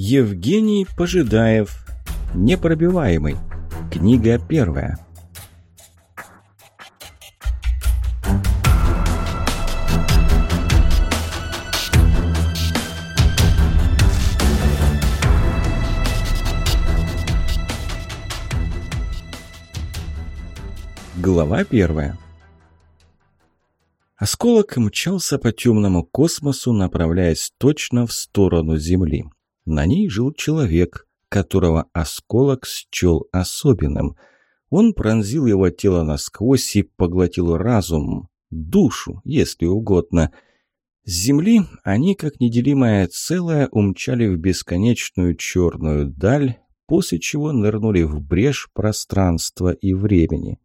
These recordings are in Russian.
Евгений Пожидаев. Непробиваемый. Книга первая. Глава первая. Осколок мчался по темному космосу, направляясь точно в сторону Земли. На ней жил человек, которого осколок счел особенным. Он пронзил его тело насквозь и поглотил разум, душу, если угодно. С Земли они, как неделимое целое, умчали в бесконечную черную даль, после чего нырнули в брешь пространства и времени.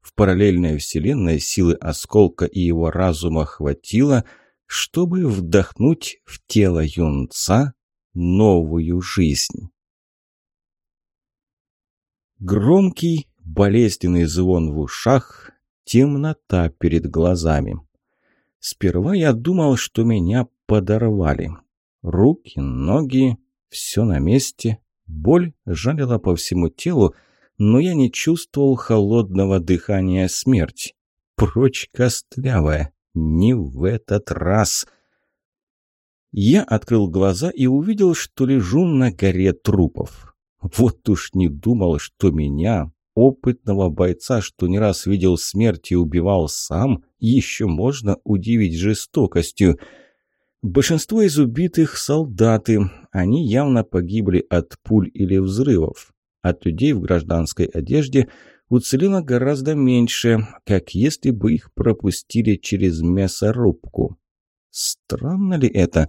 В параллельной вселенной силы осколка и его разума хватило, чтобы вдохнуть в тело юнца новую жизнь. Громкий, болезненный звон в ушах, темнота перед глазами. Сперва я думал, что меня подорвали. Руки, ноги, все на месте. Боль жалила по всему телу, но я не чувствовал холодного дыхания смерти. Прочь костлявая, не в этот раз. Я открыл глаза и увидел, что лежу на горе трупов. Вот уж не думал, что меня, опытного бойца, что не раз видел смерть и убивал сам, еще можно удивить жестокостью. Большинство из убитых – солдаты. Они явно погибли от пуль или взрывов. От людей в гражданской одежде уцелело гораздо меньше, как если бы их пропустили через мясорубку. Странно ли это?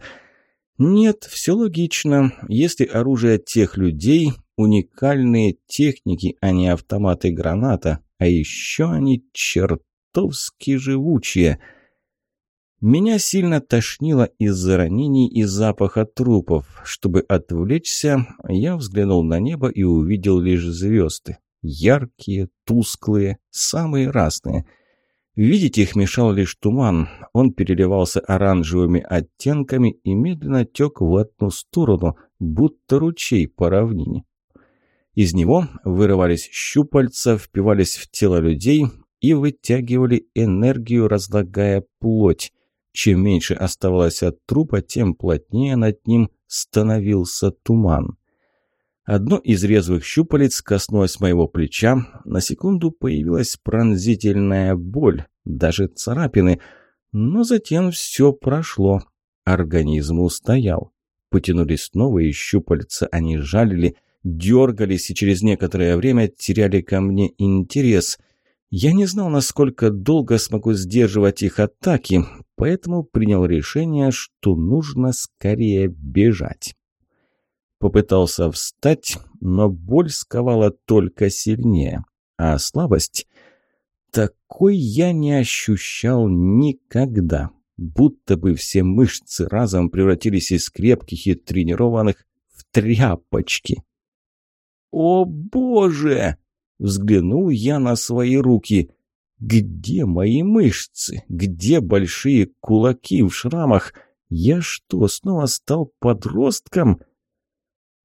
Нет, все логично. Если оружие тех людей – уникальные техники, а не автоматы граната, а еще они чертовски живучие – меня сильно тошнило из-за ранений и запаха трупов. Чтобы отвлечься, я взглянул на небо и увидел лишь звезды. Яркие, тусклые, самые разные. Видеть их мешал лишь туман. Он переливался оранжевыми оттенками и медленно тек в одну сторону, будто ручей по равнине. Из него вырывались щупальца, впивались в тело людей и вытягивали энергию, разлагая плоть. Чем меньше оставалось от трупа, тем плотнее над ним становился туман. Одно из резвых щупалец коснулось моего плеча. На секунду появилась пронзительная боль, даже царапины. Но затем все прошло. Организм устоял. Потянулись новые щупальца, они жалили, дергались и через некоторое время теряли ко мне интерес. Я не знал, насколько долго смогу сдерживать их атаки, поэтому принял решение, что нужно скорее бежать. Попытался встать, но боль сковала только сильнее, а слабость... Такой я не ощущал никогда, будто бы все мышцы разом превратились из крепких и тренированных в тряпочки. «О боже!» — взглянул я на свои руки. Где мои мышцы? Где большие кулаки в шрамах? Я что, снова стал подростком?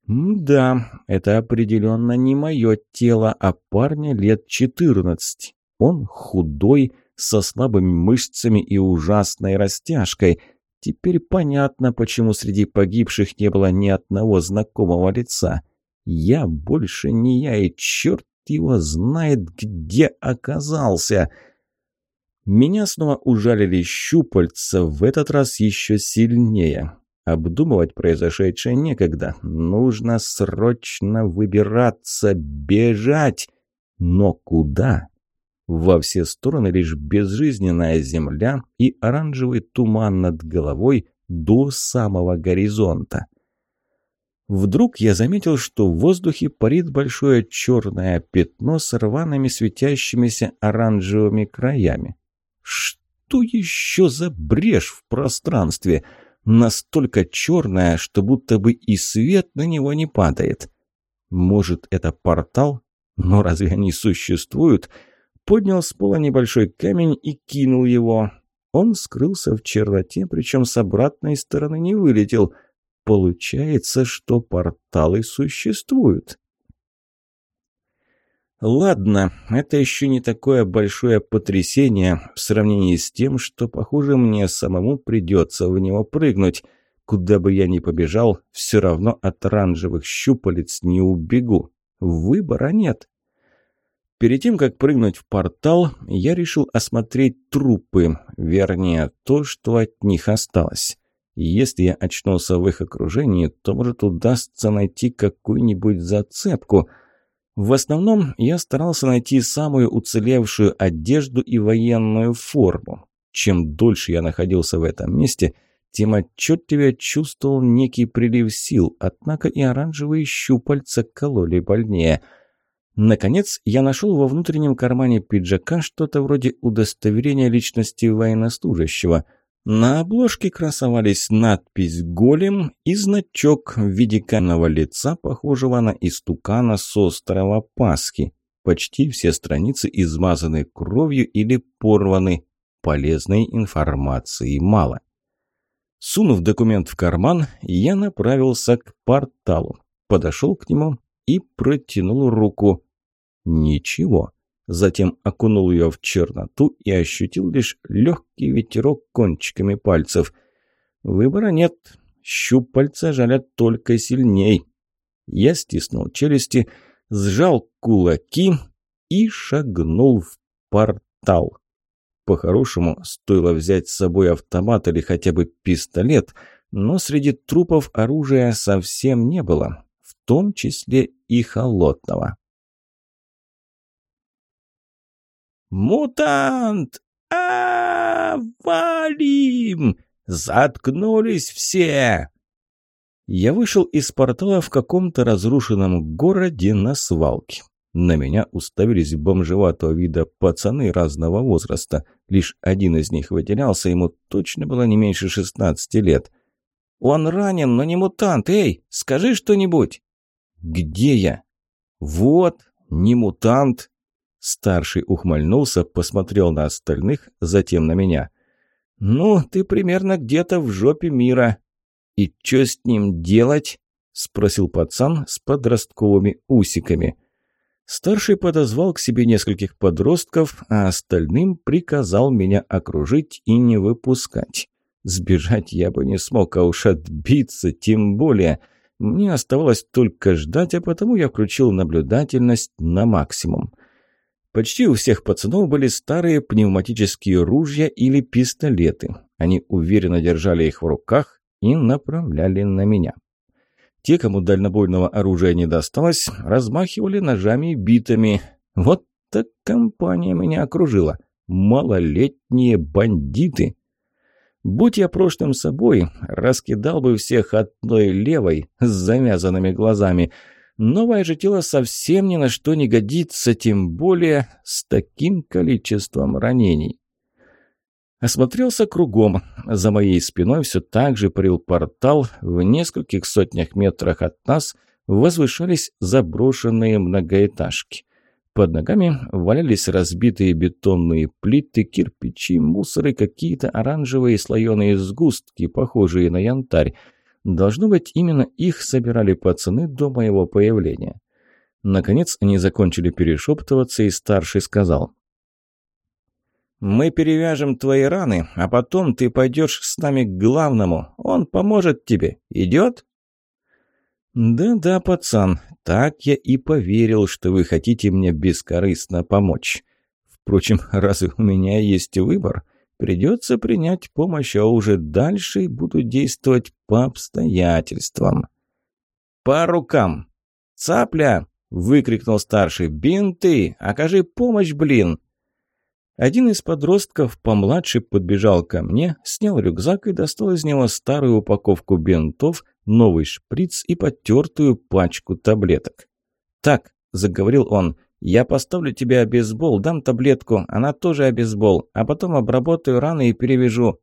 Да, это определенно не мое тело, а парня лет четырнадцать. Он худой, со слабыми мышцами и ужасной растяжкой. Теперь понятно, почему среди погибших не было ни одного знакомого лица. Я больше не я, и черт его знает, где оказался. Меня снова ужалили щупальца, в этот раз еще сильнее. Обдумывать произошедшее некогда. Нужно срочно выбираться, бежать. Но куда? Во все стороны лишь безжизненная земля и оранжевый туман над головой до самого горизонта. Вдруг я заметил, что в воздухе парит большое черное пятно с рваными светящимися оранжевыми краями. Что еще за брешь в пространстве? Настолько черная, что будто бы и свет на него не падает. Может, это портал? Но разве они существуют? Поднял с пола небольшой камень и кинул его. Он скрылся в черноте, причем с обратной стороны не вылетел – Получается, что порталы существуют. Ладно, это еще не такое большое потрясение в сравнении с тем, что, похоже, мне самому придется в него прыгнуть. Куда бы я ни побежал, все равно от оранжевых щупалец не убегу. Выбора нет. Перед тем, как прыгнуть в портал, я решил осмотреть трупы, вернее, то, что от них осталось. Если я очнулся в их окружении, то, может, удастся найти какую-нибудь зацепку. В основном я старался найти самую уцелевшую одежду и военную форму. Чем дольше я находился в этом месте, тем отчетливее чувствовал некий прилив сил, однако и оранжевые щупальца кололи больнее – Наконец, я нашел во внутреннем кармане пиджака что-то вроде удостоверения личности военнослужащего. На обложке красовались надпись «Голем» и значок в виде каменного лица, похожего на истукана с острова Пасхи. Почти все страницы измазаны кровью или порваны. Полезной информации мало. Сунув документ в карман, я направился к порталу. Подошел к нему и протянул руку. Ничего. Затем окунул ее в черноту и ощутил лишь легкий ветерок кончиками пальцев. Выбора нет. Щупальца жалят только сильней. Я стиснул челюсти, сжал кулаки и шагнул в портал. По-хорошему, стоило взять с собой автомат или хотя бы пистолет, но среди трупов оружия совсем не было, в том числе и холодного. «Мутант! а, Валим! Заткнулись все!» Я вышел из портала в каком-то разрушенном городе на свалке. На меня уставились бомжеватого вида пацаны разного возраста. Лишь один из них выделялся, ему точно было не меньше шестнадцати лет. «Он ранен, но не мутант. Эй, скажи что-нибудь!» «Где я?» «Вот, не мутант, Старший ухмыльнулся, посмотрел на остальных, затем на меня. «Ну, ты примерно где-то в жопе мира. И что с ним делать?» – спросил пацан с подростковыми усиками. Старший подозвал к себе нескольких подростков, а остальным приказал меня окружить и не выпускать. Сбежать я бы не смог, а уж отбиться тем более. Мне оставалось только ждать, а потому я включил наблюдательность на максимум. Почти у всех пацанов были старые пневматические ружья или пистолеты. Они уверенно держали их в руках и направляли на меня. Те, кому дальнобойного оружия не досталось, размахивали ножами и битами. Вот так компания меня окружила. Малолетние бандиты. Будь я прошлым собой, раскидал бы всех одной левой с завязанными глазами – Новое же тело совсем ни на что не годится, тем более с таким количеством ранений. Осмотрелся кругом. За моей спиной все так же парил портал. В нескольких сотнях метрах от нас возвышались заброшенные многоэтажки. Под ногами валялись разбитые бетонные плиты, кирпичи, мусоры, какие-то оранжевые слоеные сгустки, похожие на янтарь. Должно быть, именно их собирали пацаны до моего появления. Наконец они закончили перешептываться, и старший сказал. «Мы перевяжем твои раны, а потом ты пойдешь с нами к главному. Он поможет тебе. Идет?» «Да-да, пацан, так я и поверил, что вы хотите мне бескорыстно помочь. Впрочем, разве у меня есть выбор?» Придется принять помощь, а уже дальше буду действовать по обстоятельствам. «По рукам!» «Цапля!» – выкрикнул старший. «Бинты! Окажи помощь, блин!» Один из подростков, помладше, подбежал ко мне, снял рюкзак и достал из него старую упаковку бинтов, новый шприц и потертую пачку таблеток. «Так», – заговорил он, я поставлю тебе обезбол, дам таблетку, она тоже обезбол, а потом обработаю раны и перевяжу.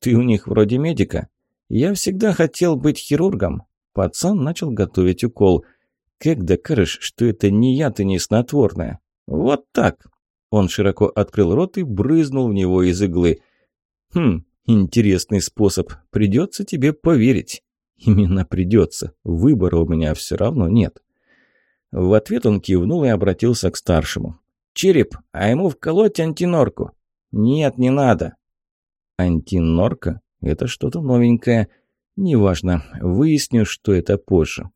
Ты у них вроде медика. Я всегда хотел быть хирургом. Пацан начал готовить укол. Как докажешь, что это не яд и не снотворное? Вот так. Он широко открыл рот и брызнул в него из иглы. Хм, интересный способ. Придется тебе поверить. Именно придется. Выбора у меня все равно нет. В ответ он кивнул и обратился к старшему. «Череп, а ему вколоть антинорку?» «Нет, не надо». «Антинорка? Это что-то новенькое. Неважно, выясню, что это позже».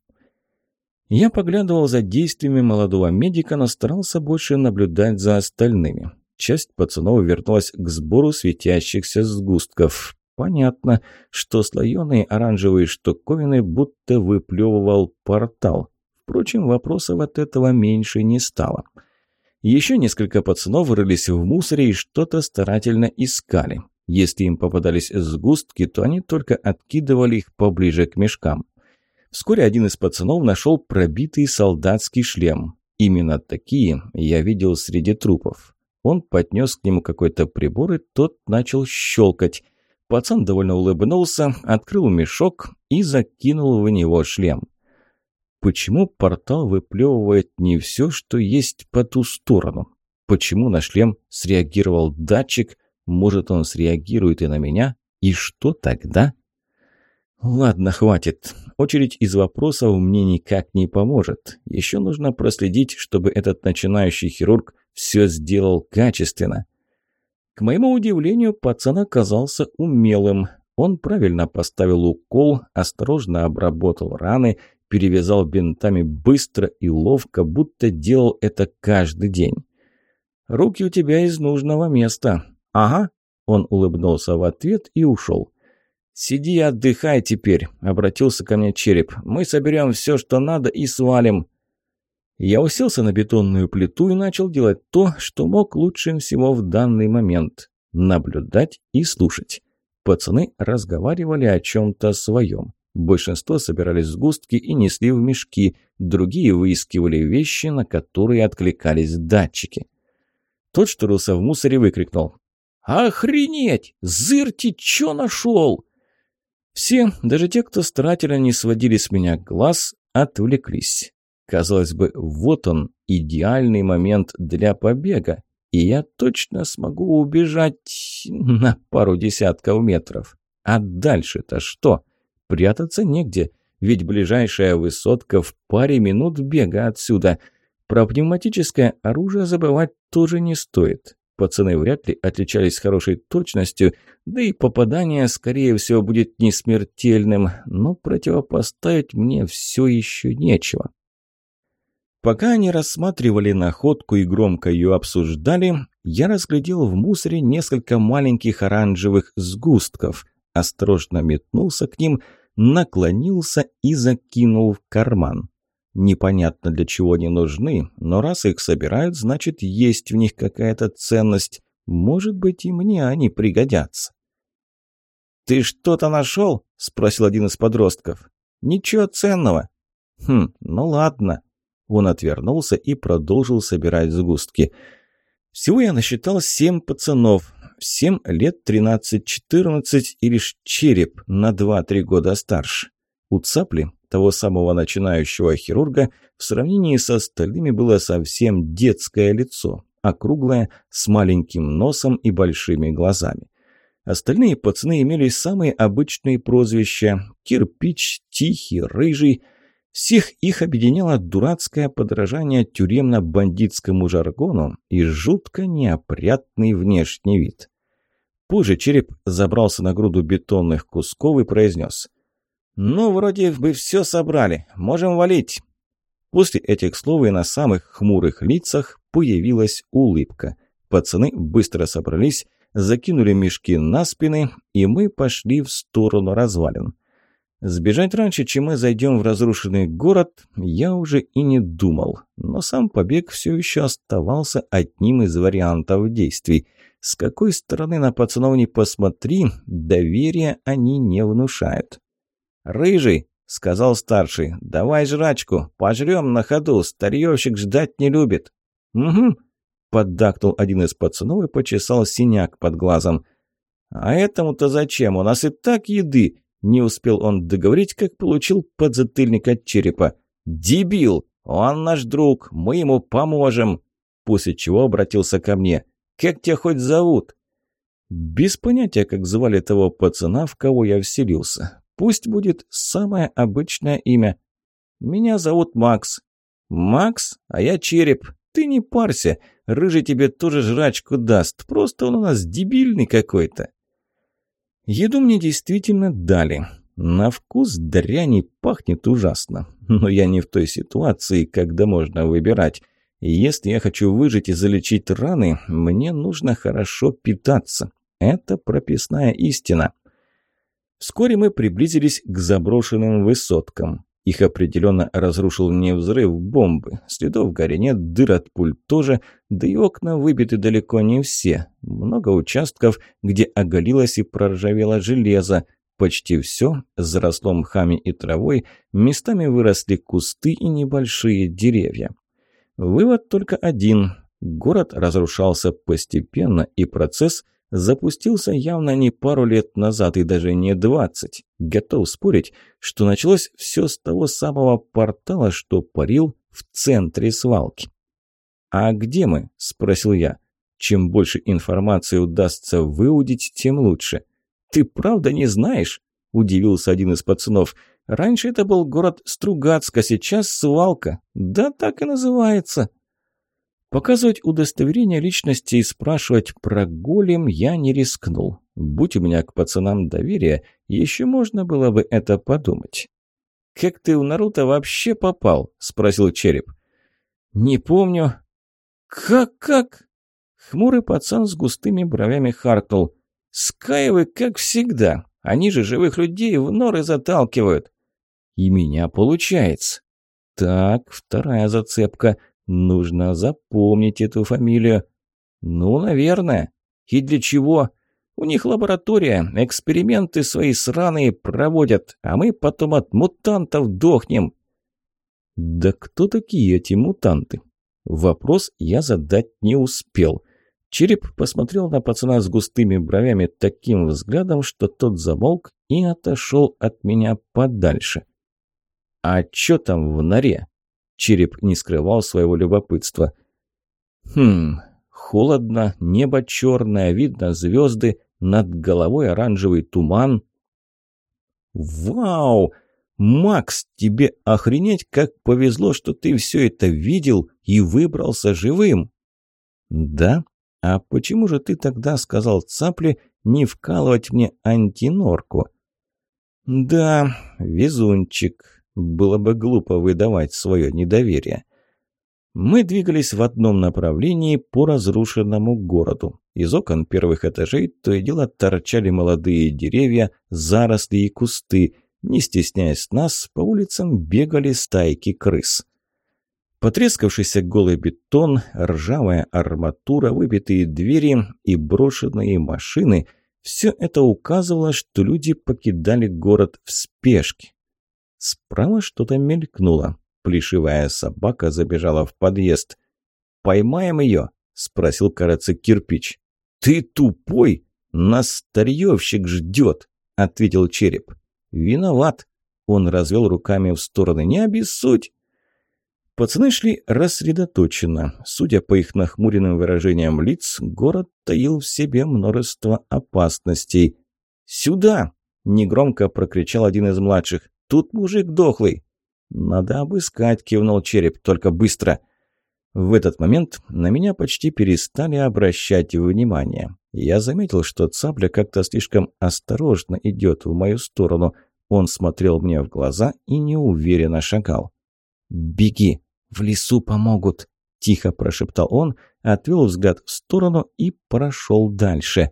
Я поглядывал за действиями молодого медика, но старался больше наблюдать за остальными. Часть пацанов вернулась к сбору светящихся сгустков. Понятно, что слоеные оранжевые штуковины будто выплевывал портал. Впрочем, вопросов от этого меньше не стало. Еще несколько пацанов рылись в мусоре и что-то старательно искали. Если им попадались сгустки, то они только откидывали их поближе к мешкам. Вскоре один из пацанов нашел пробитый солдатский шлем. Именно такие я видел среди трупов. Он поднес к нему какой-то прибор, и тот начал щелкать. Пацан довольно улыбнулся, открыл мешок и закинул в него шлем. Почему портал выплевывает не все, что есть по ту сторону? Почему на шлем среагировал датчик? Может, он среагирует и на меня? И что тогда? Ладно, хватит. Очередь из вопросов мне никак не поможет. Еще нужно проследить, чтобы этот начинающий хирург все сделал качественно. К моему удивлению, пацан оказался умелым. Он правильно поставил укол, осторожно обработал раны, перевязал бинтами быстро и ловко, будто делал это каждый день. «Руки у тебя из нужного места». «Ага», — он улыбнулся в ответ и ушел. «Сиди и отдыхай теперь», — обратился ко мне череп. «Мы соберем все, что надо, и свалим». Я уселся на бетонную плиту и начал делать то, что мог лучше всего в данный момент – наблюдать и слушать. Пацаны разговаривали о чем-то своем. Большинство собирали сгустки и несли в мешки, другие выискивали вещи, на которые откликались датчики. Тот, что рылся в мусоре, выкрикнул. «Охренеть! Зырти, чё нашел?» Все, даже те, кто старательно не сводили с меня глаз, отвлеклись. Казалось бы, вот он, идеальный момент для побега, и я точно смогу убежать на пару десятков метров. А дальше-то что? Прятаться негде, ведь ближайшая высотка в паре минут бега отсюда. Про пневматическое оружие забывать тоже не стоит. Пацаны вряд ли отличались хорошей точностью, да и попадание, скорее всего, будет не смертельным, но противопоставить мне все еще нечего. Пока они рассматривали находку и громко ее обсуждали, я разглядел в мусоре несколько маленьких оранжевых сгустков, осторожно метнулся к ним, наклонился и закинул в карман. Непонятно для чего они нужны, но раз их собирают, значит есть в них какая-то ценность. Может быть и мне они пригодятся. «Ты что-то нашел?» – спросил один из подростков. «Ничего ценного». «Хм, ну ладно». Он отвернулся и продолжил собирать сгустки. Всего я насчитал семь пацанов. Всем лет 13-14 и лишь череп на 2-3 года старше. У цапли, того самого начинающего хирурга, в сравнении с остальными было совсем детское лицо, округлое, с маленьким носом и большими глазами. Остальные пацаны имели самые обычные прозвища – кирпич, тихий, рыжий – всех их объединяло дурацкое подражание тюремно-бандитскому жаргону и жутко неопрятный внешний вид. Позже череп забрался на груду бетонных кусков и произнес «Ну, вроде бы все собрали, можем валить». После этих слов и на самых хмурых лицах появилась улыбка. Пацаны быстро собрались, закинули мешки на спины, и мы пошли в сторону развалин. Сбежать раньше, чем мы зайдем в разрушенный город, я уже и не думал. Но сам побег все еще оставался одним из вариантов действий. С какой стороны на пацанов не посмотри, доверия они не внушают. «Рыжий!» — сказал старший. «Давай жрачку, пожрем на ходу, старьевщик ждать не любит». «Угу», — поддакнул один из пацанов и почесал синяк под глазом. «А этому-то зачем? У нас и так еды!» Не успел он договорить, как получил подзатыльник от черепа. «Дебил! Он наш друг, мы ему поможем!» После чего обратился ко мне. «Как тебя хоть зовут?» Без понятия, как звали того пацана, в кого я вселился. Пусть будет самое обычное имя. Меня зовут Макс. Макс, а я Череп. Ты не парься, рыжий тебе тоже жрачку даст, просто он у нас дебильный какой-то. Еду мне действительно дали. На вкус дряни пахнет ужасно. Но я не в той ситуации, когда можно выбирать. Если я хочу выжить и залечить раны, мне нужно хорошо питаться. Это прописная истина. Вскоре мы приблизились к заброшенным высоткам. Их определенно разрушил не взрыв бомбы. Следов гарри нет, дыр от пуль тоже, да и окна выбиты далеко не все. Много участков, где оголилось и проржавело железо. Почти все заросло мхами и травой, местами выросли кусты и небольшие деревья. Вывод только один. Город разрушался постепенно, и процесс запустился явно не пару лет назад и даже не двадцать. Готов спорить, что началось все с того самого портала, что парил в центре свалки. «А где мы?» – спросил я. «Чем больше информации удастся выудить, тем лучше». «Ты правда не знаешь?» – удивился один из пацанов. «Раньше это был город Стругацк, а сейчас свалка. Да так и называется». Показывать удостоверение личности и спрашивать про голем я не рискнул. Будь у меня к пацанам доверие, еще можно было бы это подумать. «Как ты в Наруто вообще попал?» – спросил Череп. «Не помню». «Как-как?» Хмурый пацан с густыми бровями харкнул. «Скаевы, как всегда. Они же живых людей в норы заталкивают». «И меня получается». «Так, вторая зацепка. Нужно запомнить эту фамилию. Ну, наверное. И для чего? У них лаборатория, эксперименты свои сраные проводят, а мы потом от мутантов дохнем. Да кто такие эти мутанты? Вопрос я задать не успел. Череп посмотрел на пацана с густыми бровями таким взглядом, что тот замолк и отошел от меня подальше. «А чё там в норе?» Череп не скрывал своего любопытства. «Хм, холодно, небо черное, видно звезды, над головой оранжевый туман». «Вау! Макс, тебе охренеть, как повезло, что ты все это видел и выбрался живым!» «Да? А почему же ты тогда сказал цапле не вкалывать мне антинорку?» «Да, везунчик. Было бы глупо выдавать свое недоверие. Мы двигались в одном направлении по разрушенному городу. Из окон первых этажей то и дело торчали молодые деревья, заросли и кусты. Не стесняясь нас, по улицам бегали стайки крыс. Потрескавшийся голый бетон, ржавая арматура, выбитые двери и брошенные машины – все это указывало, что люди покидали город в спешке. Справа что-то мелькнуло. Плешивая собака забежала в подъезд. «Поймаем ее?» – спросил, кажется, кирпич. «Ты тупой! Нас старьевщик ждет!» – ответил череп. «Виноват!» – он развел руками в стороны. «Не обессудь!» Пацаны шли рассредоточенно. Судя по их нахмуренным выражениям лиц, город таил в себе множество опасностей. «Сюда!» – негромко прокричал один из младших. Тут мужик дохлый». «Надо обыскать», – кивнул череп, – «только быстро». В этот момент на меня почти перестали обращать внимание. Я заметил, что цапля как-то слишком осторожно идет в мою сторону. Он смотрел мне в глаза и неуверенно шагал. «Беги, в лесу помогут», – тихо прошептал он, отвел взгляд в сторону и прошел дальше.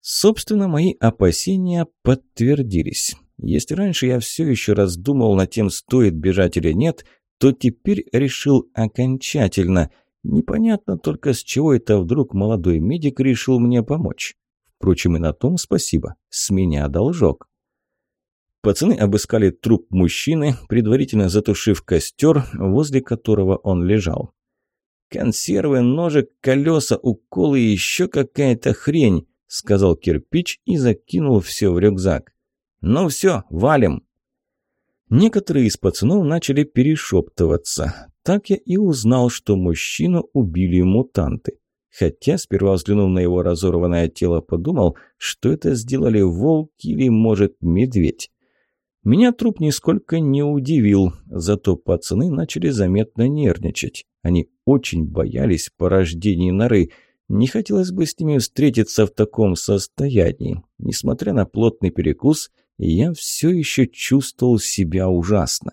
Собственно, мои опасения подтвердились. Если раньше я все еще раздумывал над тем, стоит бежать или нет, то теперь решил окончательно. Непонятно только, с чего это вдруг молодой медик решил мне помочь. Впрочем, и на том спасибо. С меня должок. Пацаны обыскали труп мужчины, предварительно затушив костер, возле которого он лежал. «Консервы, ножик, колеса, уколы и еще какая-то хрень», — сказал кирпич и закинул все в рюкзак. «Ну все, валим!» Некоторые из пацанов начали перешептываться. Так я и узнал, что мужчину убили мутанты. Хотя, сперва взглянув на его разорванное тело, подумал, что это сделали волк или, может, медведь. Меня труп нисколько не удивил, зато пацаны начали заметно нервничать. Они очень боялись порождений норы. Не хотелось бы с ними встретиться в таком состоянии. Несмотря на плотный перекус, я все еще чувствовал себя ужасно.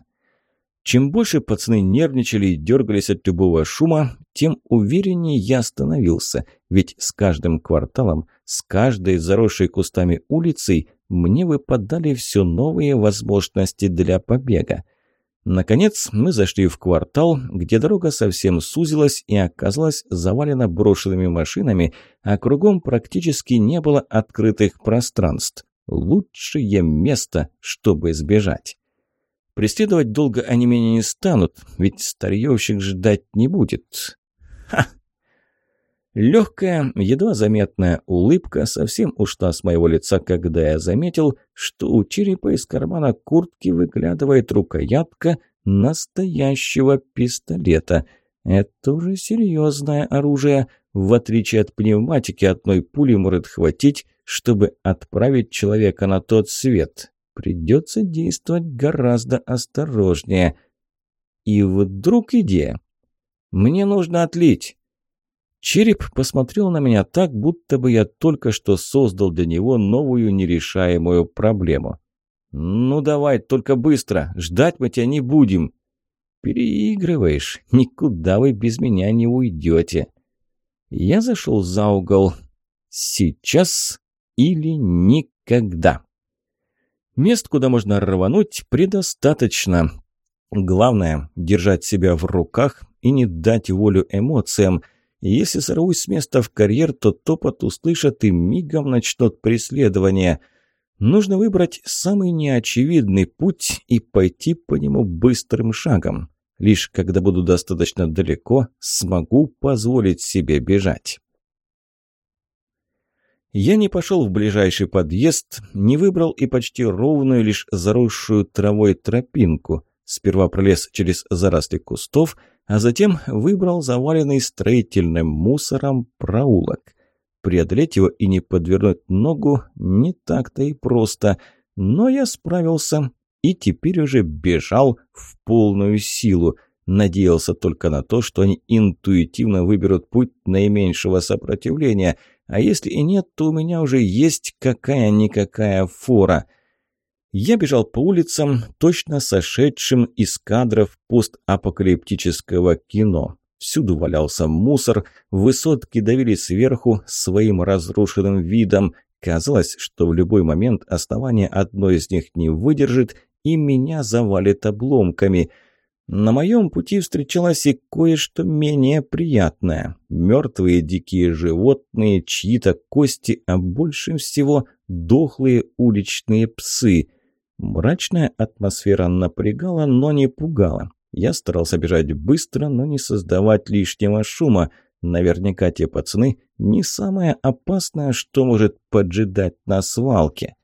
Чем больше пацаны нервничали и дергались от любого шума, тем увереннее я становился, ведь с каждым кварталом, с каждой заросшей кустами улицей мне выпадали все новые возможности для побега. Наконец мы зашли в квартал, где дорога совсем сузилась и оказалась завалена брошенными машинами, а кругом практически не было открытых пространств. Лучшее место, чтобы сбежать. Преследовать долго они меня не станут, ведь старьевщик ждать не будет. Ха! Легкая, едва заметная улыбка совсем ушла с моего лица, когда я заметил, что у черепа из кармана куртки выглядывает рукоятка настоящего пистолета. Это уже серьезное оружие. В отличие от пневматики, одной пули может хватить, чтобы отправить человека на тот свет. Придется действовать гораздо осторожнее. И вдруг идея. Мне нужно отлить. Череп посмотрел на меня так, будто бы я только что создал для него новую нерешаемую проблему. «Ну давай, только быстро, ждать мы тебя не будем». «Переигрываешь, никуда вы без меня не уйдете». Я зашел за угол. «Сейчас или никогда». Мест, куда можно рвануть, предостаточно. Главное – держать себя в руках и не дать волю эмоциям – если сорвусь с места в карьер, то топот услышат и мигом начнут преследование. Нужно выбрать самый неочевидный путь и пойти по нему быстрым шагом. Лишь когда буду достаточно далеко, смогу позволить себе бежать. Я не пошел в ближайший подъезд, не выбрал и почти ровную, лишь заросшую травой тропинку. Сперва пролез через заросли кустов, а затем выбрал заваленный строительным мусором проулок. Преодолеть его и не подвернуть ногу не так-то и просто, но я справился и теперь уже бежал в полную силу. Надеялся только на то, что они интуитивно выберут путь наименьшего сопротивления, а если и нет, то у меня уже есть какая-никакая фора – я бежал по улицам, точно сошедшим из кадров постапокалиптического кино. Всюду валялся мусор, высотки давили сверху своим разрушенным видом. Казалось, что в любой момент основание одной из них не выдержит и меня завалит обломками. На моем пути встречалось и кое-что менее приятное. Мертвые дикие животные, чьи-то кости, а больше всего дохлые уличные псы – Мрачная атмосфера напрягала, но не пугала. Я старался бежать быстро, но не создавать лишнего шума. Наверняка те пацаны не самое опасное, что может поджидать на свалке.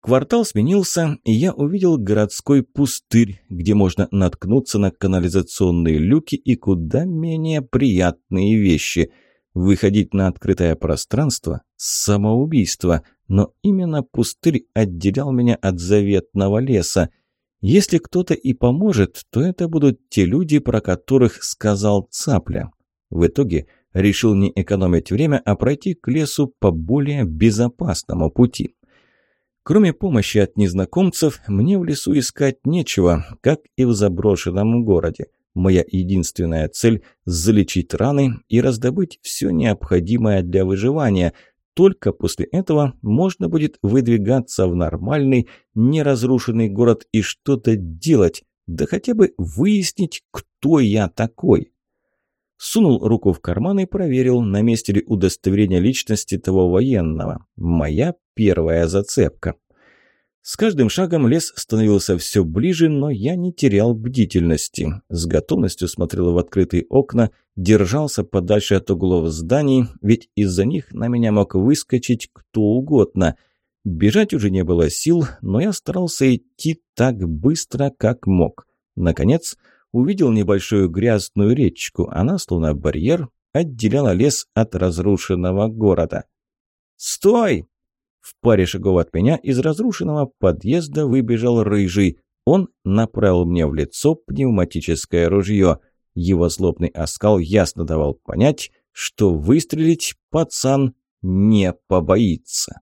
Квартал сменился, и я увидел городской пустырь, где можно наткнуться на канализационные люки и куда менее приятные вещи. Выходить на открытое пространство – самоубийство – но именно пустырь отделял меня от заветного леса. Если кто-то и поможет, то это будут те люди, про которых сказал Цапля. В итоге решил не экономить время, а пройти к лесу по более безопасному пути. Кроме помощи от незнакомцев, мне в лесу искать нечего, как и в заброшенном городе. Моя единственная цель – залечить раны и раздобыть все необходимое для выживания – только после этого можно будет выдвигаться в нормальный, неразрушенный город и что-то делать, да хотя бы выяснить, кто я такой. Сунул руку в карман и проверил, на месте ли удостоверение личности того военного. Моя первая зацепка. С каждым шагом лес становился все ближе, но я не терял бдительности. С готовностью смотрел в открытые окна, держался подальше от углов зданий, ведь из-за них на меня мог выскочить кто угодно. Бежать уже не было сил, но я старался идти так быстро, как мог. Наконец, увидел небольшую грязную речку. Она, словно барьер, отделяла лес от разрушенного города. «Стой!» В паре шагов от меня из разрушенного подъезда выбежал рыжий. Он направил мне в лицо пневматическое ружье. Его злобный оскал ясно давал понять, что выстрелить пацан не побоится.